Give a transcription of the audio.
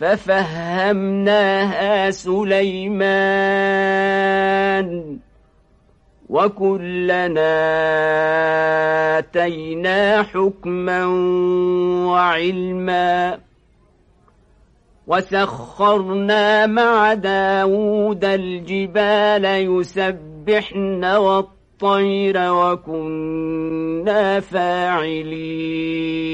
ففهمناها سليمان وكلنا آتينا حكما وعلما وسخرنا مع داود الجبال يسبحن والطير وكنا فاعلين.